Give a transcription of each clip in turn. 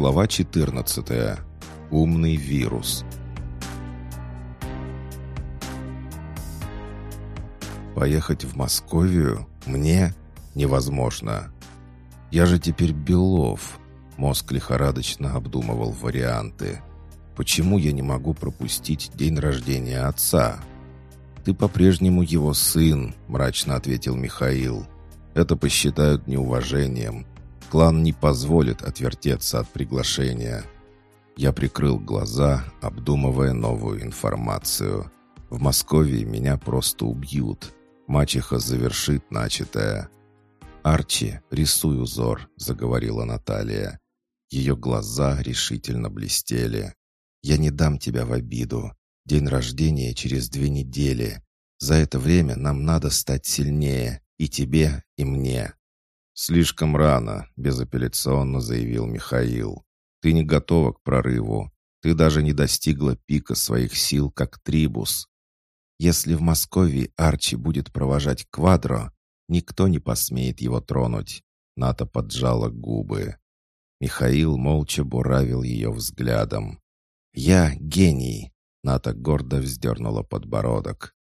Глава 14. Умный вирус. Поехать в Московию? Мне? Невозможно. Я же теперь Белов. Мозг лихорадочно обдумывал варианты. Почему я не могу пропустить день рождения отца? «Ты по-прежнему его сын», — мрачно ответил Михаил. «Это посчитают неуважением. Клан не позволит отвертеться от приглашения». Я прикрыл глаза, обдумывая новую информацию. В Москве меня просто убьют. Мачеха завершит начатое. «Арчи, рисуй узор», — заговорила Наталья. Ее глаза решительно блестели. «Я не дам тебя в обиду. День рождения через две недели. За это время нам надо стать сильнее. И тебе, и мне». «Слишком рано», — безапелляционно заявил Михаил. «Ты не готова к прорыву. Ты даже не достигла пика своих сил, как трибус. Если в Москве Арчи будет провожать квадро, никто не посмеет его тронуть». Ната поджала губы. Михаил молча буравил ее взглядом. «Я гений!» Ната гордо вздернула подбородок.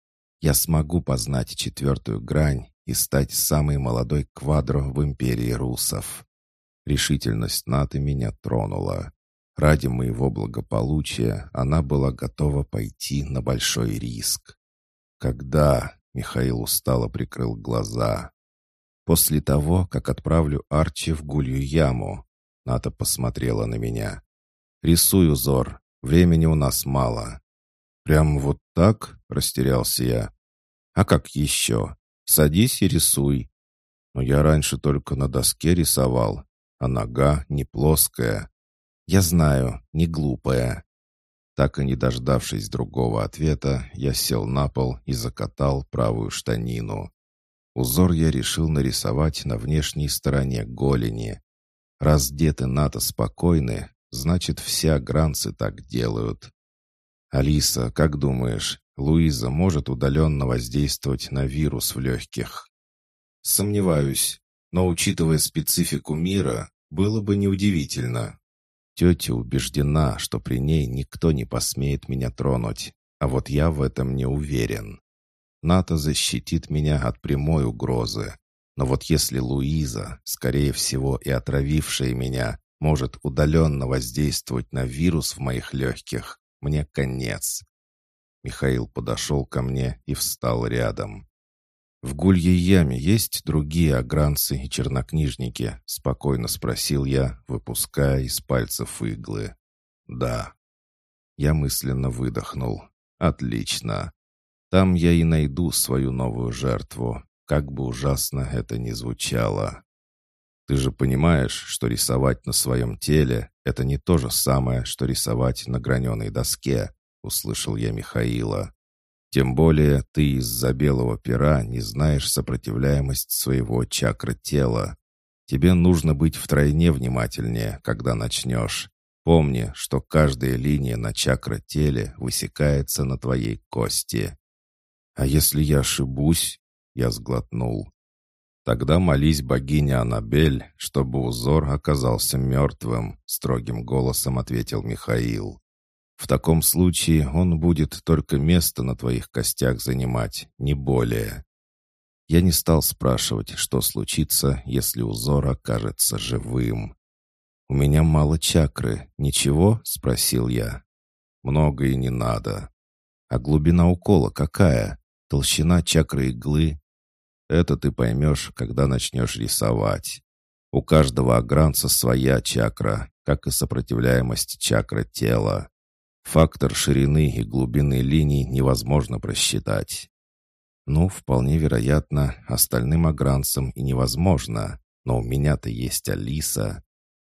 «Я смогу познать четвертую грань и стать самой молодой квадро в империи русов». Решительность Наты меня тронула. Ради моего благополучия она была готова пойти на большой риск. «Когда?» — Михаил устало прикрыл глаза. «После того, как отправлю Арчи в гулью яму». Ната посмотрела на меня. «Рисуй узор. Времени у нас мало». «Прям вот так?» — растерялся я. «А как еще? Садись и рисуй». «Но я раньше только на доске рисовал, а нога не плоская». «Я знаю, не глупая». Так и не дождавшись другого ответа, я сел на пол и закатал правую штанину. Узор я решил нарисовать на внешней стороне голени. Раз деты НАТО спокойны, значит, все гранцы так делают. «Алиса, как думаешь, Луиза может удаленно воздействовать на вирус в легких?» «Сомневаюсь, но, учитывая специфику мира, было бы неудивительно. Тетя убеждена, что при ней никто не посмеет меня тронуть, а вот я в этом не уверен. НАТО защитит меня от прямой угрозы. Но вот если Луиза, скорее всего и отравившая меня, может удаленно воздействовать на вирус в моих легких, мне конец. Михаил подошел ко мне и встал рядом. «В гульей яме есть другие огранцы и чернокнижники?» — спокойно спросил я, выпуская из пальцев иглы. «Да». Я мысленно выдохнул. «Отлично. Там я и найду свою новую жертву, как бы ужасно это ни звучало. Ты же понимаешь, что рисовать на своем теле — это не то же самое, что рисовать на граненой доске», — услышал я Михаила. «Тем более ты из-за белого пера не знаешь сопротивляемость своего чакра тела. Тебе нужно быть втройне внимательнее, когда начнешь. Помни, что каждая линия на чакра теле высекается на твоей кости». «А если я ошибусь?» — я сглотнул. «Тогда молись богине Анабель, чтобы узор оказался мертвым», — строгим голосом ответил Михаил. «В таком случае он будет только место на твоих костях занимать, не более». Я не стал спрашивать, что случится, если узор окажется живым. «У меня мало чакры. Ничего?» — спросил я. «Много и не надо». «А глубина укола какая? Толщина чакры иглы это ты поймешь, когда начнешь рисовать. У каждого агранца своя чакра, как и сопротивляемость чакра тела. Фактор ширины и глубины линий невозможно просчитать. Ну, вполне вероятно, остальным агранцам и невозможно, но у меня-то есть Алиса.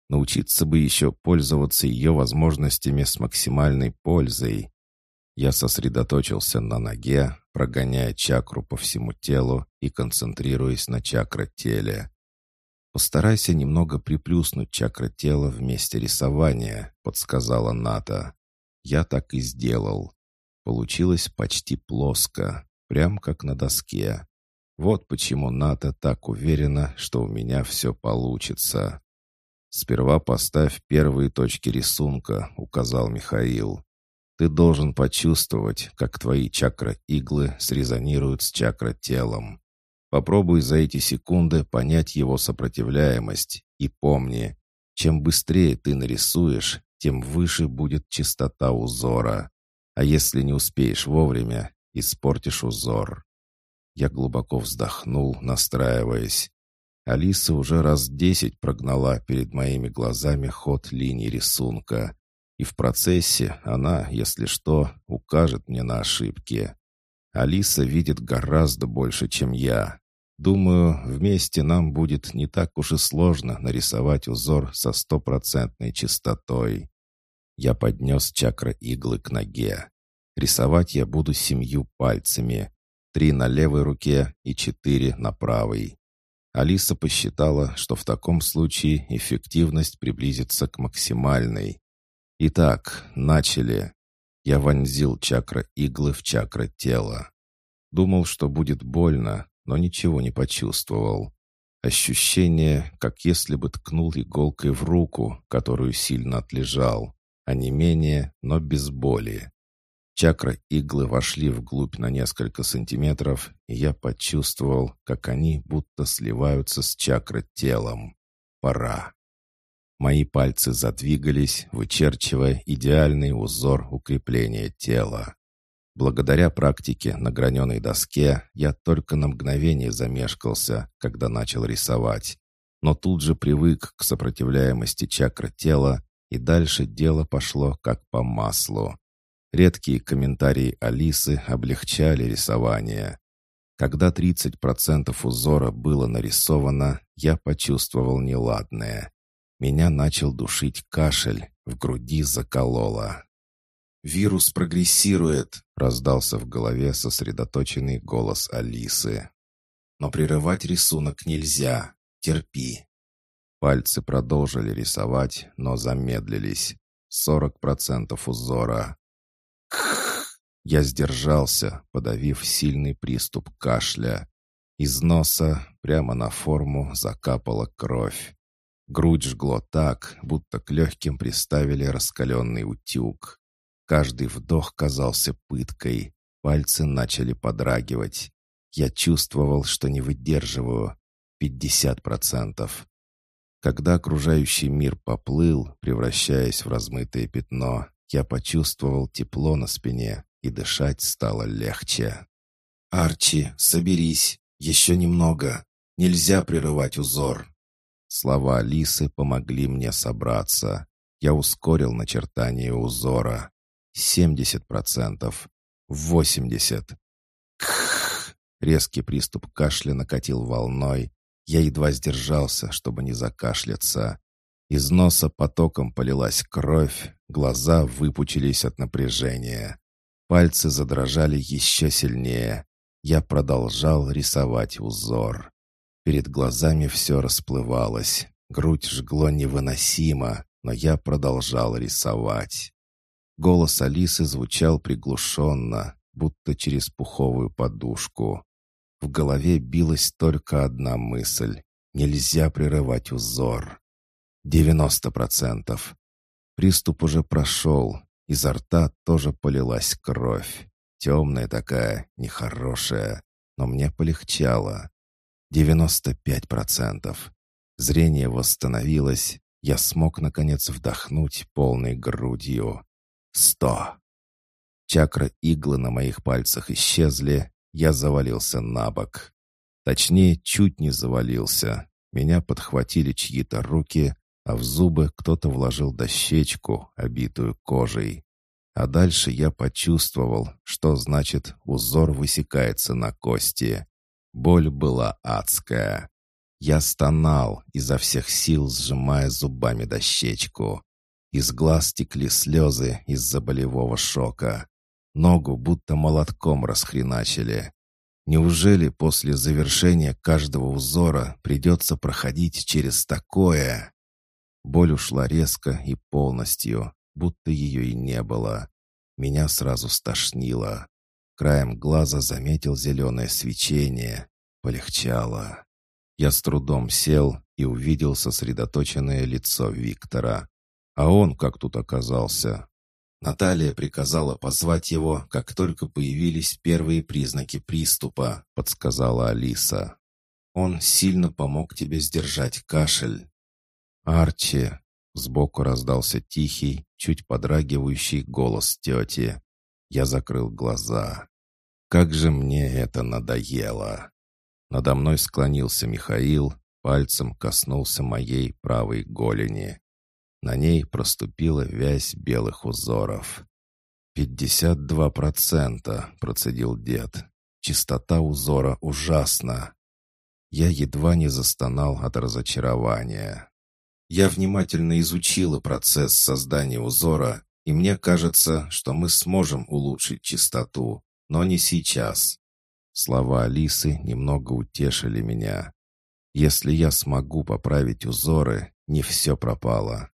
Научиться бы еще пользоваться ее возможностями с максимальной пользой. Я сосредоточился на ноге, прогоняя чакру по всему телу и концентрируясь на чакра-теле. «Постарайся немного приплюснуть чакра-тело вместе рисования», — подсказала Ната. Я так и сделал. Получилось почти плоско, прям как на доске. Вот почему Ната так уверена, что у меня все получится. «Сперва поставь первые точки рисунка», — указал Михаил. «Ты должен почувствовать, как твои чакра-иглы срезонируют с чакра-телом. Попробуй за эти секунды понять его сопротивляемость и помни, чем быстрее ты нарисуешь, тем выше будет частота узора. А если не успеешь вовремя, испортишь узор». Я глубоко вздохнул, настраиваясь. Алиса уже раз десять прогнала перед моими глазами ход линии рисунка. И в процессе она, если что, укажет мне на ошибки. Алиса видит гораздо больше, чем я. Думаю, вместе нам будет не так уж и сложно нарисовать узор со стопроцентной чистотой. Я поднес чакра иглы к ноге. Рисовать я буду семью пальцами. Три на левой руке и четыре на правой. Алиса посчитала, что в таком случае эффективность приблизится к максимальной. Итак, начали. Я вонзил чакра иглы в чакра тела. Думал, что будет больно, но ничего не почувствовал. Ощущение, как если бы ткнул иголкой в руку, которую сильно отлежал, а не менее, но без боли. Чакра иглы вошли вглубь на несколько сантиметров, и я почувствовал, как они будто сливаются с чакра телом. Пора. Мои пальцы задвигались, вычерчивая идеальный узор укрепления тела. Благодаря практике на граненой доске я только на мгновение замешкался, когда начал рисовать. Но тут же привык к сопротивляемости чакра тела, и дальше дело пошло как по маслу. Редкие комментарии Алисы облегчали рисование. Когда 30% узора было нарисовано, я почувствовал неладное. Меня начал душить кашель, в груди закололо. «Вирус прогрессирует», — раздался в голове сосредоточенный голос Алисы. «Но прерывать рисунок нельзя. Терпи». Пальцы продолжили рисовать, но замедлились. 40% узора. Я сдержался, подавив сильный приступ кашля. Из носа прямо на форму закапала кровь. Грудь жгло так, будто к легким приставили раскаленный утюг. Каждый вдох казался пыткой. Пальцы начали подрагивать. Я чувствовал, что не выдерживаю. Пятьдесят процентов. Когда окружающий мир поплыл, превращаясь в размытое пятно, я почувствовал тепло на спине, и дышать стало легче. «Арчи, соберись! Еще немного! Нельзя прерывать узор!» Слова Алисы помогли мне собраться. Я ускорил начертание узора. Семьдесят процентов. Восемьдесят. Резкий приступ кашля накатил волной. Я едва сдержался, чтобы не закашляться. Из носа потоком полилась кровь, глаза выпучились от напряжения. Пальцы задрожали еще сильнее. Я продолжал рисовать узор. Перед глазами все расплывалось. Грудь жгло невыносимо, но я продолжал рисовать. Голос Алисы звучал приглушенно, будто через пуховую подушку. В голове билась только одна мысль. Нельзя прерывать узор. Девяносто процентов. Приступ уже прошел. Изо рта тоже полилась кровь. Темная такая, нехорошая. Но мне полегчало. Девяносто пять процентов. Зрение восстановилось. Я смог, наконец, вдохнуть полной грудью. Сто. Чакра иглы на моих пальцах исчезли. Я завалился на бок. Точнее, чуть не завалился. Меня подхватили чьи-то руки, а в зубы кто-то вложил дощечку, обитую кожей. А дальше я почувствовал, что значит узор высекается на кости. Боль была адская. Я стонал, изо всех сил сжимая зубами дощечку. Из глаз текли слезы из-за болевого шока. Ногу будто молотком расхреначили. Неужели после завершения каждого узора придется проходить через такое? Боль ушла резко и полностью, будто ее и не было. Меня сразу стошнило. Краем глаза заметил зеленое свечение. Полегчало. Я с трудом сел и увидел сосредоточенное лицо Виктора. А он как тут оказался? Наталья приказала позвать его, как только появились первые признаки приступа, подсказала Алиса. Он сильно помог тебе сдержать кашель. Арчи, сбоку раздался тихий, чуть подрагивающий голос тети. Я закрыл глаза. Как же мне это надоело! Надо мной склонился Михаил, пальцем коснулся моей правой голени. На ней проступила вязь белых узоров. «Пятьдесят два процента», — процедил дед. «Чистота узора ужасна». Я едва не застонал от разочарования. Я внимательно изучила процесс создания узора, и мне кажется, что мы сможем улучшить чистоту, но не сейчас. Слова Алисы немного утешили меня. Если я смогу поправить узоры, не все пропало.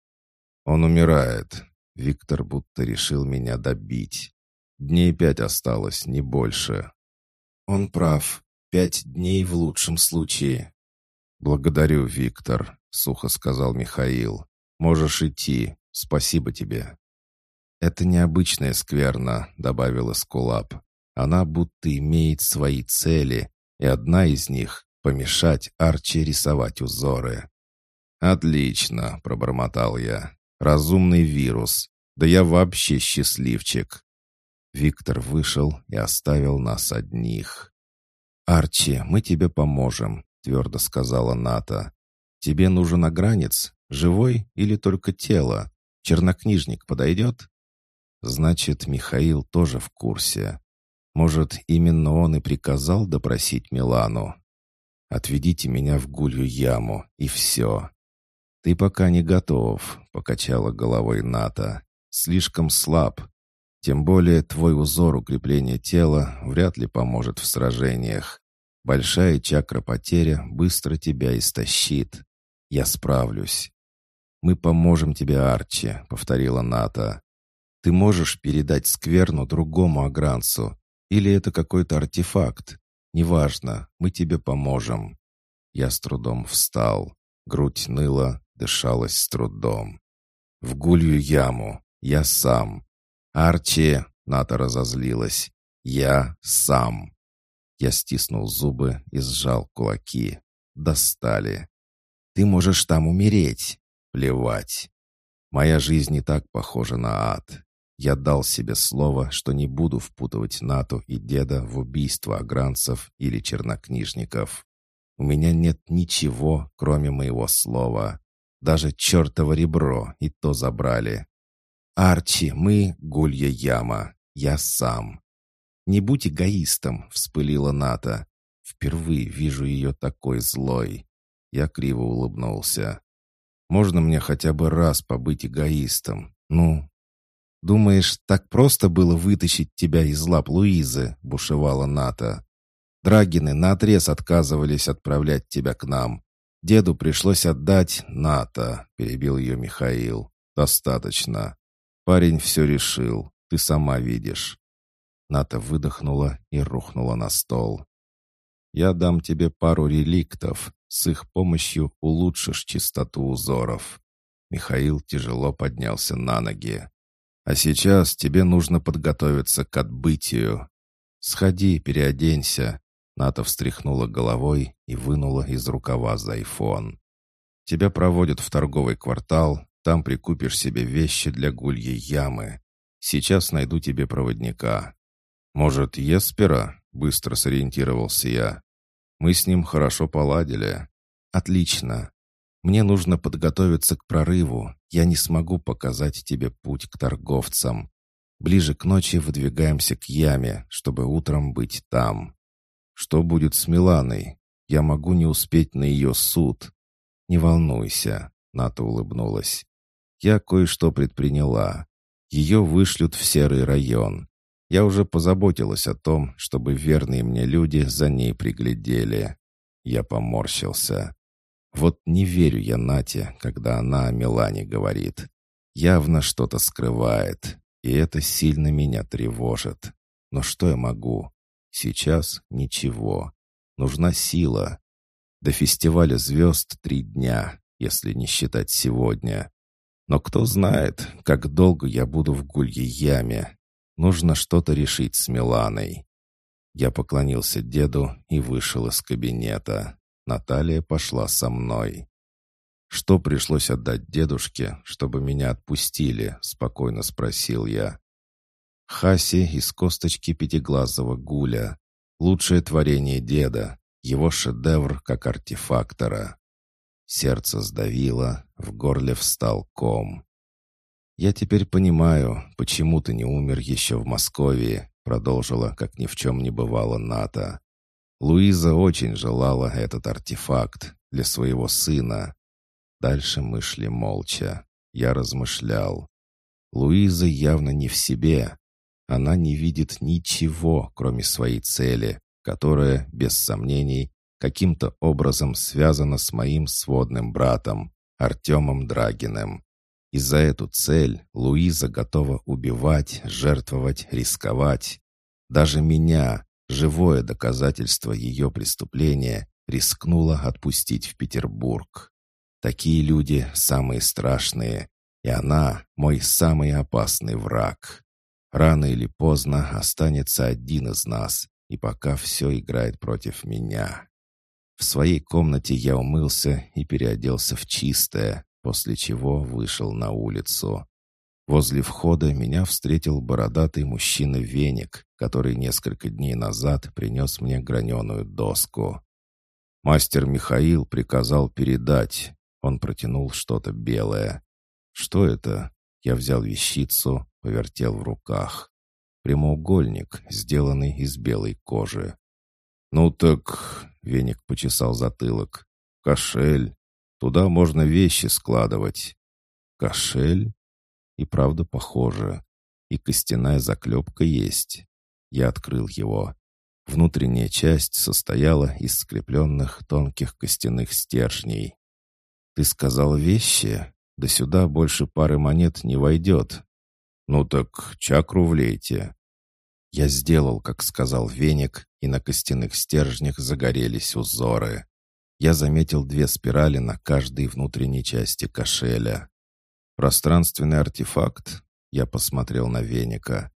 Он умирает. Виктор будто решил меня добить. Дней пять осталось, не больше. Он прав. Пять дней в лучшем случае. Благодарю, Виктор, сухо сказал Михаил. Можешь идти. Спасибо тебе. Это необычная скверна, добавила Скулап. Она будто имеет свои цели, и одна из них — помешать Арчи рисовать узоры. «Отлично», — пробормотал я. Разумный вирус. Да я вообще счастливчик. Виктор вышел и оставил нас одних. «Арчи, мы тебе поможем», — твердо сказала Ната. «Тебе нужен огранец? Живой или только тело? Чернокнижник подойдет?» «Значит, Михаил тоже в курсе. Может, именно он и приказал допросить Милану? Отведите меня в гулью яму, и все. «Ты пока не готов», — покачала головой Ната. «Слишком слаб. Тем более твой узор укрепления тела вряд ли поможет в сражениях. Большая чакра потеря быстро тебя истощит. Я справлюсь». «Мы поможем тебе, Арчи», — повторила Ната. «Ты можешь передать скверну другому агранцу, или это какой-то артефакт. Неважно, мы тебе поможем». Я с трудом встал. Грудь ныла, дышалось с трудом. «В гулью яму. Я сам. Арчи!» — Ната разозлилась. «Я сам!» Я стиснул зубы и сжал кулаки. Достали. «Ты можешь там умереть!» «Плевать!» Моя жизнь не так похожа на ад. Я дал себе слово, что не буду впутывать Нату и деда в убийство агранцев или чернокнижников. У меня нет ничего, кроме моего слова. Даже чертово ребро и то забрали. «Арчи, мы — гулья яма. Я сам». «Не будь эгоистом», — вспылила Ната. «Впервые вижу ее такой злой». Я криво улыбнулся. «Можно мне хотя бы раз побыть эгоистом? Ну?» «Думаешь, так просто было вытащить тебя из лап Луизы?» — бушевала Ната. «Драгины наотрез отказывались отправлять тебя к нам. Деду пришлось отдать НАТО, перебил ее Михаил. Достаточно. Парень все решил. Ты сама видишь. Ната выдохнула и рухнула на стол. «Я дам тебе пару реликтов. С их помощью улучшишь чистоту узоров». Михаил тяжело поднялся на ноги. «А сейчас тебе нужно подготовиться к отбытию. Сходи, переоденься. Ната встряхнула головой и вынула из рукава зайфон. «Тебя проводят в торговый квартал, там прикупишь себе вещи для гульей ямы. Сейчас найду тебе проводника». «Может, Еспера?» — быстро сориентировался я. «Мы с ним хорошо поладили». «Отлично. Мне нужно подготовиться к прорыву. Я не смогу показать тебе путь к торговцам. Ближе к ночи выдвигаемся к яме, чтобы утром быть там». Что будет с Миланой? Я могу не успеть на ее суд. Не волнуйся, Ната улыбнулась. Я кое-что предприняла. Ее вышлют в серый район. Я уже позаботилась о том, чтобы верные мне люди за ней приглядели. Я поморщился. Вот не верю я Нате, когда она о Милане говорит. Явно что-то скрывает, и это сильно меня тревожит. Но что я могу? Сейчас ничего. Нужна сила. До фестиваля звезд три дня, если не считать сегодня. Но кто знает, как долго я буду в гульей яме. Нужно что-то решить с Миланой. Я поклонился деду и вышел из кабинета. Наталья пошла со мной. «Что пришлось отдать дедушке, чтобы меня отпустили?» — спокойно спросил я. Хаси из косточки пятиглазого гуля. Лучшее творение деда, его шедевр как артефактора. Сердце сдавило, в горле встал ком. «Я теперь понимаю, почему ты не умер еще в Москве», продолжила, как ни в чем не бывало НАТО. Луиза очень желала этот артефакт для своего сына. Дальше мы шли молча. Я размышлял. Луиза явно не в себе. Она не видит ничего, кроме своей цели, которая, без сомнений, каким-то образом связана с моим сводным братом, Артемом Драгиным. И за эту цель Луиза готова убивать, жертвовать, рисковать. Даже меня, живое доказательство ее преступления, рискнула отпустить в Петербург. Такие люди самые страшные, и она мой самый опасный враг. Рано или поздно останется один из нас, и пока все играет против меня. В своей комнате я умылся и переоделся в чистое, после чего вышел на улицу. Возле входа меня встретил бородатый мужчина-веник, который несколько дней назад принес мне граненую доску. Мастер Михаил приказал передать. Он протянул что-то белое. Что это? Я взял вещицу, повертел в руках. Прямоугольник, сделанный из белой кожи. «Ну так...» — веник почесал затылок. «Кошель. Туда можно вещи складывать». «Кошель?» И правда похоже. И костяная заклепка есть. Я открыл его. Внутренняя часть состояла из скрепленных тонких костяных стержней. «Ты сказал вещи? Да сюда больше пары монет не войдет». «Ну так чакру влейте». Я сделал, как сказал веник, и на костяных стержнях загорелись узоры. Я заметил две спирали на каждой внутренней части кошеля. «Пространственный артефакт?» Я посмотрел на веника.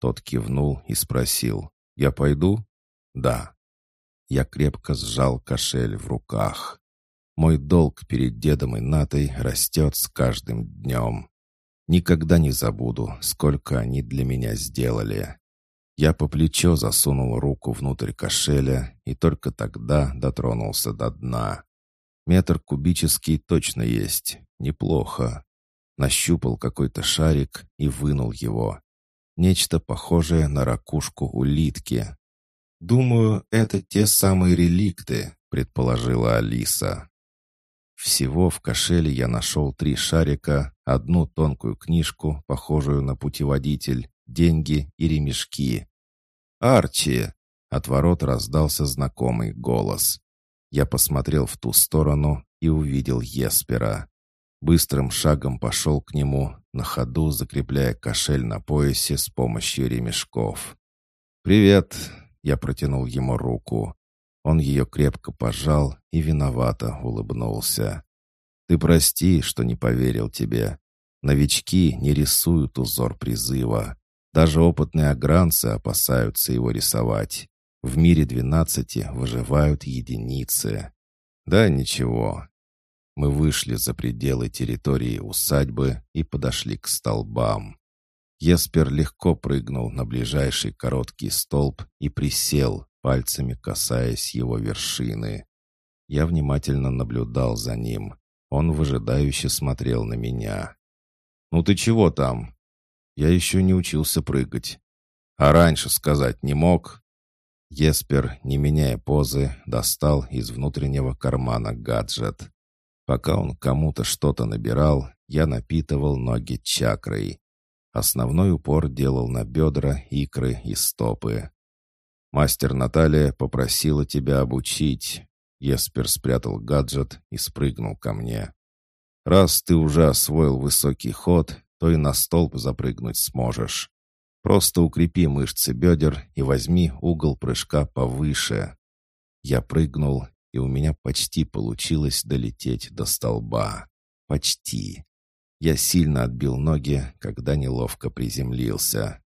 Тот кивнул и спросил. «Я пойду?» «Да». Я крепко сжал кошель в руках. Мой долг перед дедом и Натой растет с каждым днем. Никогда не забуду, сколько они для меня сделали. Я по плечо засунул руку внутрь кошеля и только тогда дотронулся до дна. Метр кубический точно есть. Неплохо. Нащупал какой-то шарик и вынул его. Нечто похожее на ракушку улитки. «Думаю, это те самые реликты», — предположила Алиса. Всего в кошеле я нашел три шарика, одну тонкую книжку, похожую на путеводитель, деньги и ремешки. «Арчи!» — от ворот раздался знакомый голос. Я посмотрел в ту сторону и увидел Еспера. Быстрым шагом пошел к нему, на ходу закрепляя кошель на поясе с помощью ремешков. «Привет!» — я протянул ему руку. Он ее крепко пожал и виновато улыбнулся. «Ты прости, что не поверил тебе. Новички не рисуют узор призыва. Даже опытные огранцы опасаются его рисовать. В мире двенадцати выживают единицы. Да ничего. Мы вышли за пределы территории усадьбы и подошли к столбам. Еспер легко прыгнул на ближайший короткий столб и присел, пальцами касаясь его вершины. Я внимательно наблюдал за ним. Он выжидающе смотрел на меня. «Ну ты чего там?» Я еще не учился прыгать. А раньше сказать не мог. Еспер, не меняя позы, достал из внутреннего кармана гаджет. Пока он кому-то что-то набирал, я напитывал ноги чакрой. Основной упор делал на бедра, икры и стопы. «Мастер Наталья попросила тебя обучить». Еспер спрятал гаджет и спрыгнул ко мне. «Раз ты уже освоил высокий ход, то и на столб запрыгнуть сможешь. Просто укрепи мышцы бедер и возьми угол прыжка повыше. Я прыгнул, и у меня почти получилось долететь до столба. Почти. Я сильно отбил ноги, когда неловко приземлился.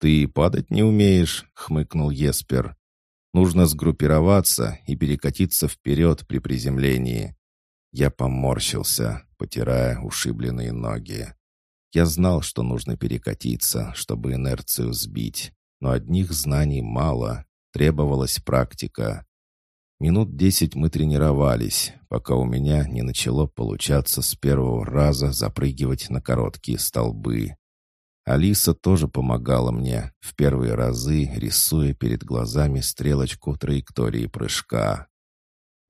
«Ты падать не умеешь?» — хмыкнул Еспер. «Нужно сгруппироваться и перекатиться вперед при приземлении». Я поморщился, потирая ушибленные ноги. Я знал, что нужно перекатиться, чтобы инерцию сбить, но одних знаний мало, требовалась практика. Минут десять мы тренировались, пока у меня не начало получаться с первого раза запрыгивать на короткие столбы. Алиса тоже помогала мне, в первые разы рисуя перед глазами стрелочку траектории прыжка.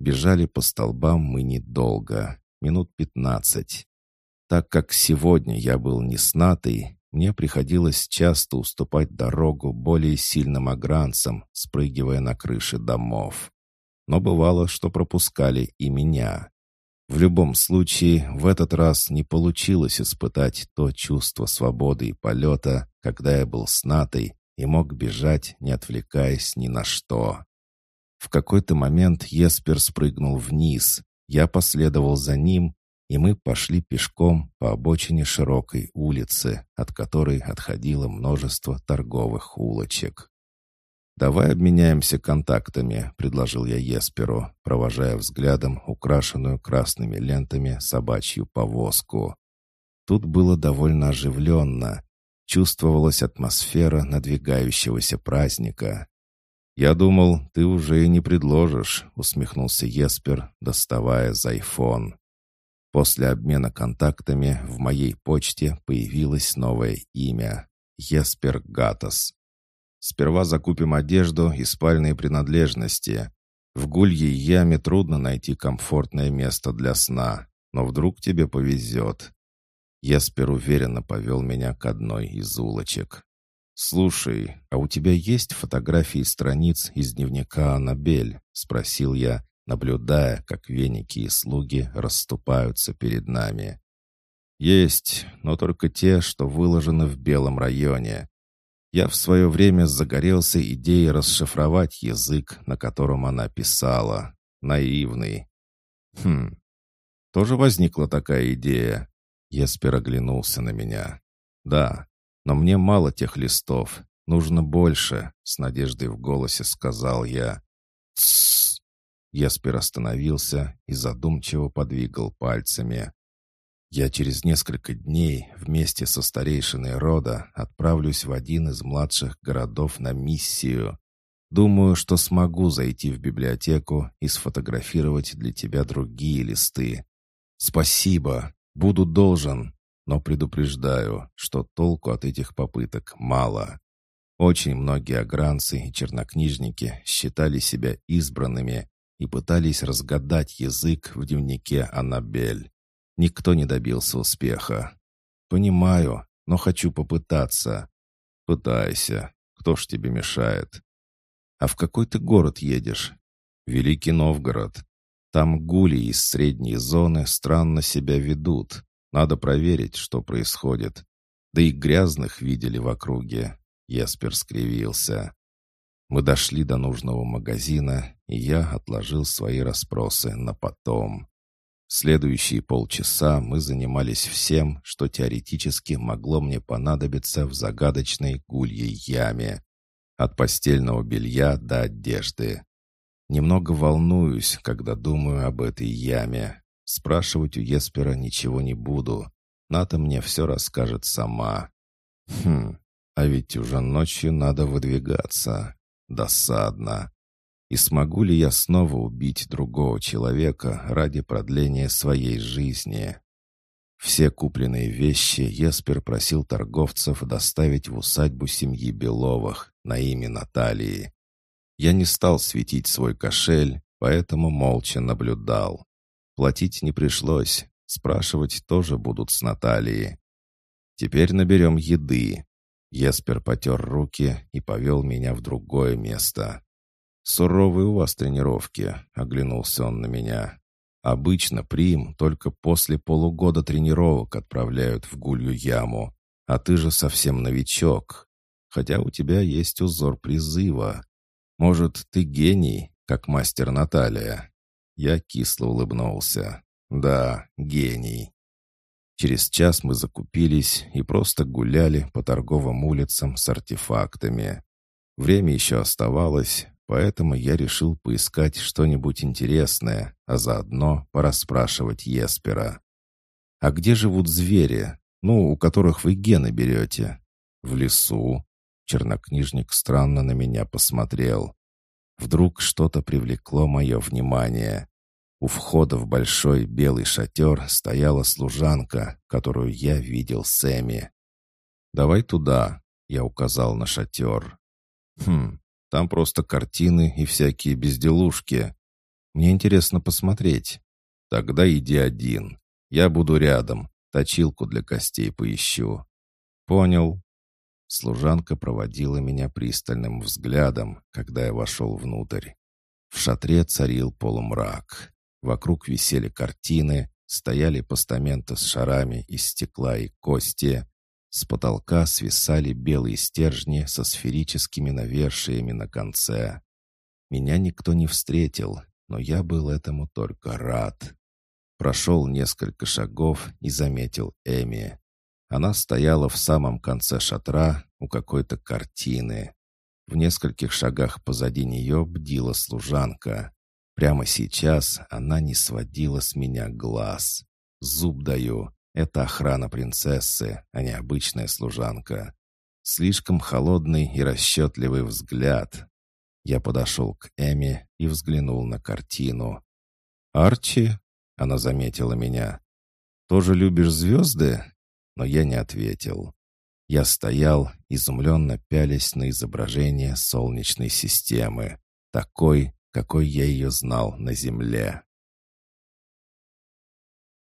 Бежали по столбам мы недолго, минут пятнадцать. Так как сегодня я был неснатый, мне приходилось часто уступать дорогу более сильным огранцам, спрыгивая на крыши домов но бывало, что пропускали и меня. В любом случае, в этот раз не получилось испытать то чувство свободы и полета, когда я был снатой и мог бежать, не отвлекаясь ни на что. В какой-то момент Еспер спрыгнул вниз, я последовал за ним, и мы пошли пешком по обочине широкой улицы, от которой отходило множество торговых улочек. «Давай обменяемся контактами», — предложил я Есперу, провожая взглядом украшенную красными лентами собачью повозку. Тут было довольно оживленно. Чувствовалась атмосфера надвигающегося праздника. «Я думал, ты уже и не предложишь», — усмехнулся Еспер, доставая зайфон. После обмена контактами в моей почте появилось новое имя — Еспер Гатос. Сперва закупим одежду и спальные принадлежности. В гульей яме трудно найти комфортное место для сна, но вдруг тебе повезет. Еспер уверенно повел меня к одной из улочек. «Слушай, а у тебя есть фотографии страниц из дневника Аннабель?» — спросил я, наблюдая, как веники и слуги расступаются перед нами. «Есть, но только те, что выложены в белом районе. Я в свое время загорелся идеей расшифровать язык, на котором она писала. Наивный. Хм. Тоже возникла такая идея. Еспер оглянулся на меня. Да, но мне мало тех листов. Нужно больше, с надеждой в голосе сказал я. Тссс. Еспер остановился и задумчиво подвигал пальцами. Я через несколько дней вместе со старейшиной рода отправлюсь в один из младших городов на миссию. Думаю, что смогу зайти в библиотеку и сфотографировать для тебя другие листы. Спасибо, буду должен, но предупреждаю, что толку от этих попыток мало. Очень многие агранцы и чернокнижники считали себя избранными и пытались разгадать язык в дневнике Аннабель. Никто не добился успеха. Понимаю, но хочу попытаться. Пытайся. Кто ж тебе мешает? А в какой ты город едешь? Великий Новгород. Там гули из средней зоны странно себя ведут. Надо проверить, что происходит. Да и грязных видели в округе. Еспер скривился. Мы дошли до нужного магазина, и я отложил свои расспросы на потом. Следующие полчаса мы занимались всем, что теоретически могло мне понадобиться в загадочной гульей яме. От постельного белья до одежды. Немного волнуюсь, когда думаю об этой яме. Спрашивать у Еспера ничего не буду. Ната мне все расскажет сама. Хм, а ведь уже ночью надо выдвигаться. Досадно. И смогу ли я снова убить другого человека ради продления своей жизни? Все купленные вещи Еспер просил торговцев доставить в усадьбу семьи Беловых на имя Натальи. Я не стал светить свой кошель, поэтому молча наблюдал. Платить не пришлось, спрашивать тоже будут с Натальей. Теперь наберем еды. Еспер потер руки и повел меня в другое место. «Суровые у вас тренировки», — оглянулся он на меня. «Обычно прим только после полугода тренировок отправляют в гулью яму, а ты же совсем новичок. Хотя у тебя есть узор призыва. Может, ты гений, как мастер Наталья?» Я кисло улыбнулся. «Да, гений». Через час мы закупились и просто гуляли по торговым улицам с артефактами. Время еще оставалось, поэтому я решил поискать что-нибудь интересное, а заодно порасспрашивать Еспера. «А где живут звери? Ну, у которых вы гены берете?» «В лесу». Чернокнижник странно на меня посмотрел. Вдруг что-то привлекло мое внимание. У входа в большой белый шатер стояла служанка, которую я видел с Эми. «Давай туда», — я указал на шатер. «Хм, там просто картины и всякие безделушки. Мне интересно посмотреть. Тогда иди один. Я буду рядом, точилку для костей поищу». «Понял». Служанка проводила меня пристальным взглядом, когда я вошел внутрь. В шатре царил полумрак. Вокруг висели картины, стояли постаменты с шарами из стекла и кости. С потолка свисали белые стержни со сферическими навершиями на конце. Меня никто не встретил, но я был этому только рад. Прошел несколько шагов и заметил Эми. Она стояла в самом конце шатра у какой-то картины. В нескольких шагах позади нее бдила служанка. Прямо сейчас она не сводила с меня глаз. Зуб даю. Это охрана принцессы, а не обычная служанка. Слишком холодный и расчетливый взгляд. Я подошел к Эми и взглянул на картину. «Арчи?» — она заметила меня. «Тоже любишь звезды?» Но я не ответил. Я стоял, изумленно пялясь на изображение Солнечной системы, такой, какой я ее знал на Земле.